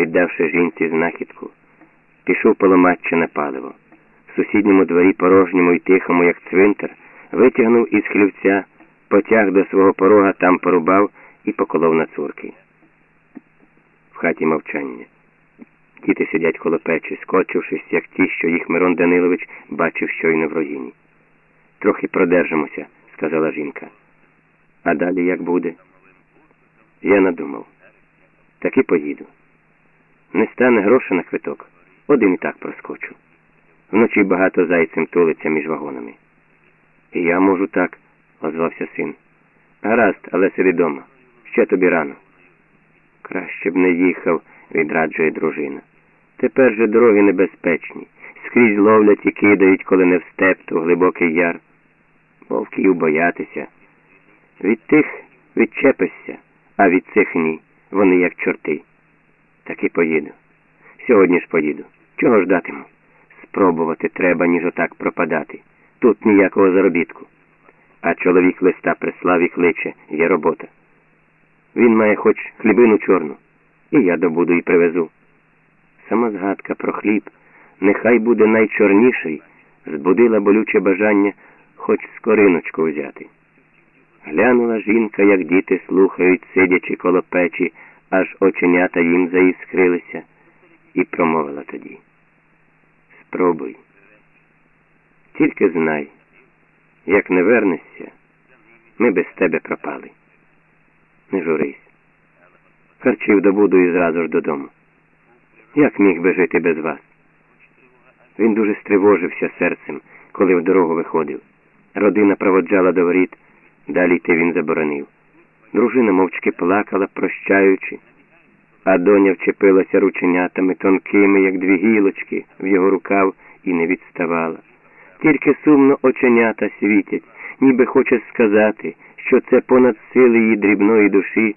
віддавши жінці знахідку, пішов поломатче на паливо. В сусідньому дворі порожньому і тихому, як цвинтар, витягнув із хлівця, потяг до свого порога, там порубав і поколов на цурки. В хаті мовчання. Діти сидять коло печі, скочившись, як ті, що їх Мирон Данилович бачив щойно в руїні. Трохи продержимося, сказала жінка. А далі як буде? Я надумав. Таки поїду. Не стане грошей на квиток. Один і так проскочу. Вночі багато зайцем тулиться між вагонами. І я можу так, озвався син. Гаразд, але сиди дома. Ще тобі рано. Краще б не їхав, відраджує дружина. Тепер же дороги небезпечні. Скрізь ловлять і кидають, коли не в степ, то глибокий яр. Вовків боятися. Від тих відчепишся, а від цих ні. Вони як чорти. Так і поїду. Сьогодні ж поїду. Чого ждатиму? Спробувати треба, ніж отак пропадати. Тут ніякого заробітку. А чоловік листа прислав і кличе, є робота. Він має хоч хлібину чорну, і я добуду і привезу. Сама згадка про хліб, нехай буде найчорніший, збудила болюче бажання хоч скориночку взяти. Глянула жінка, як діти слухають, сидячи коло печі, аж оченята їм заіскрилися, і промовила тоді. Спробуй. Тільки знай, як не вернешся, ми без тебе пропали. Не журись. Харчів добуду і зразу ж додому. Як міг би жити без вас? Він дуже стривожився серцем, коли в дорогу виходив. Родина проводжала до воріт, далі йти він заборонив. Дружина мовчки плакала, прощаючи, а доня вчепилася рученятами тонкими, як дві гілочки, в його рукав і не відставала. Тільки сумно оченята світять, ніби хоче сказати, що це понад сили її дрібної душі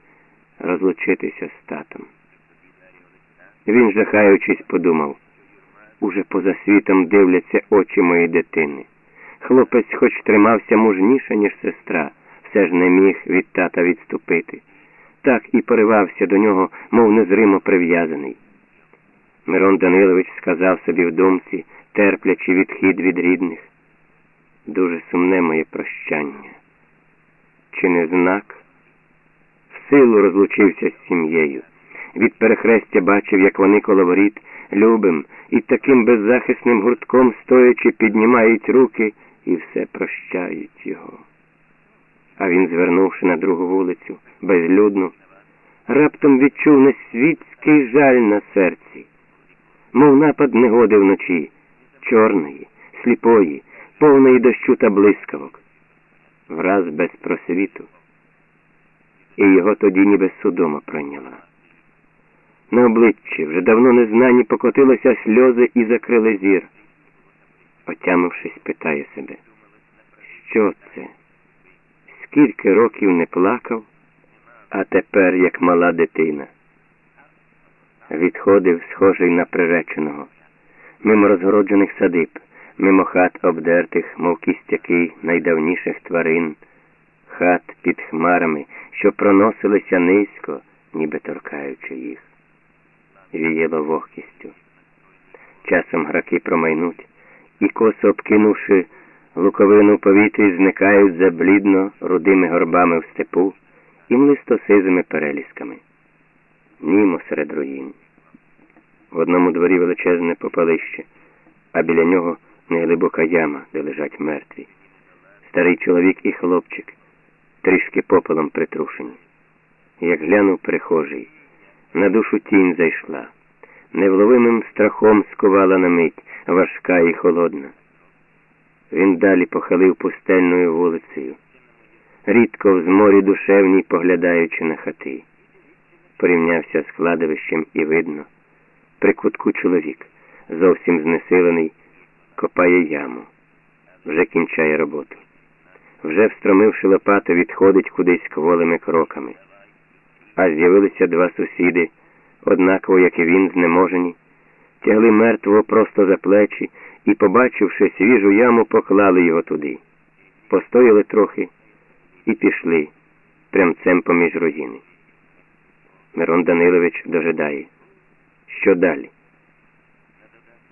розлучитися з татом. Він, жахаючись, подумав уже поза світом дивляться очі моєї дитини. Хлопець хоч тримався мужніше, ніж сестра, все ж не міг від тата відступити. Так і поривався до нього, мов незримо прив'язаний. Мирон Данилович сказав собі в думці, терплячи відхід від рідних. Дуже сумне моє прощання. Чи не знак? В силу розлучився з сім'єю. Від перехрестя бачив, як вони коло воріт, любим і таким беззахисним гуртком стоячи, піднімають руки і все прощають його. А він, звернувши на другу вулицю, безлюдну, раптом відчув несвітський жаль на серці, мов напад негоди вночі, чорної, сліпої, повної дощу та блискавок, враз без просвіту. І його тоді ніби судома пройняла. На обличчі вже давно незнані покотилися сльози і закрили зір. Отямившись, питає себе, що це? Скільки років не плакав, а тепер як мала дитина. Відходив, схожий на приреченого, мимо розгороджених садиб, мимо хат обдертих, мов кістяки найдавніших тварин, хат під хмарами, що проносилися низько, ніби торкаючи їх. Віяло вогкістю. Часом граки промайнуть і, косо обкинувши луковину повітрі, зникають за блідно рудими горбами в степу і млистосизими перелісками. Німо серед руїн. В одному дворі величезне попалище, а біля нього неглибока яма, де лежать мертві. Старий чоловік і хлопчик, трішки попелом притрушені. Як глянув перехожий, на душу тінь зайшла, невловимим страхом скувала на мить, важка і холодна. Він далі похилив пустельною вулицею, рідко в зморі душевній поглядаючи на хати. Порівнявся з кладовищем і видно. При кутку чоловік, зовсім знесилений, копає яму, вже кінчає роботу. Вже встромивши лопату, відходить кудись кволими кроками. А з'явилися два сусіди, однаково, як і він, знеможені, тягли мертвого просто за плечі і, побачивши свіжу яму, поклали його туди. Постояли трохи і пішли прямцем поміж руїни. Мирон Данилович дожидає. що далі.